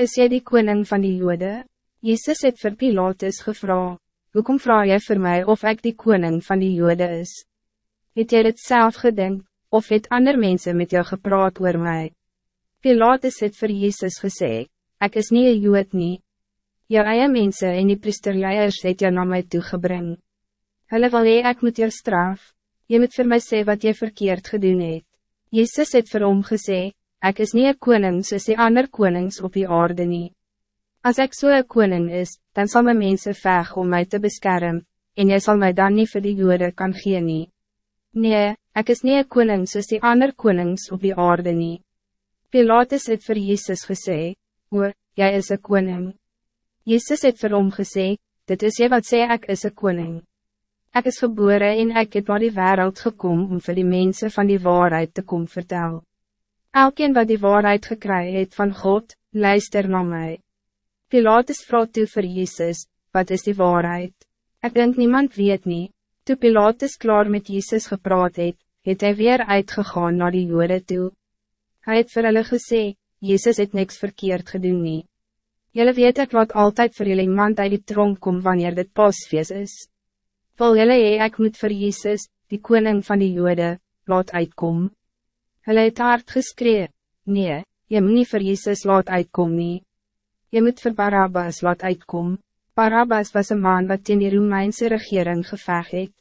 is jy die koning van die jode? Jezus het vir Pilatus gevra, hoekom vraag jy vir mij of ik die koning van die jode is? Het jy dit self gedink, of het ander mensen met jou gepraat oor mij? Pilatus het vir Jezus gesê, ik is niet een jood nie. Jou eie mense en die priesterleiers het jou na my toegebring. Hulle wil hee ek moet jou straf, jy moet vir my sê wat jy verkeerd gedoen het. Jezus het vir hom gesê, Ik is niet een koning soos die ander konings op die aarde nie. As ek so een koning is, dan zal mijn mensen veg om mij te beschermen, en jy zal mij dan niet voor die jode kan gee nie. Nee, ik is niet een koning soos die ander konings op die aarde nie. Pilatus het vir Jezus gesê, o, jy is een koning. Jezus het vir hom gesê, dit is jy wat sê ek is een koning. Ik is geboren en ik het maar die wereld gekomen om voor die mensen van die waarheid te komen vertellen. Elkeen wat die waarheid gekry het van God, luister na mij. Pilatus vraagt toe vir Jezus, wat is die waarheid? Ik denk niemand weet niet. Toe Pilatus klaar met Jezus gepraat het, het hy weer uitgegaan naar die jode toe. Hij het vir hulle gesê, Jezus het niks verkeerd gedoen nie. Julle weet ek laat altijd vir julle iemand uit die tronk kom wanneer dit pasfeest is. Wil julle hee ek moet vir Jezus, die koning van die jode, laat uitkom. Hulle het hard geskree, nee, je moet nie vir Jesus laat uitkom nie. Je moet vir Barabbas laat uitkom. Barabbas was een man wat in die Romeinse regering geveg het.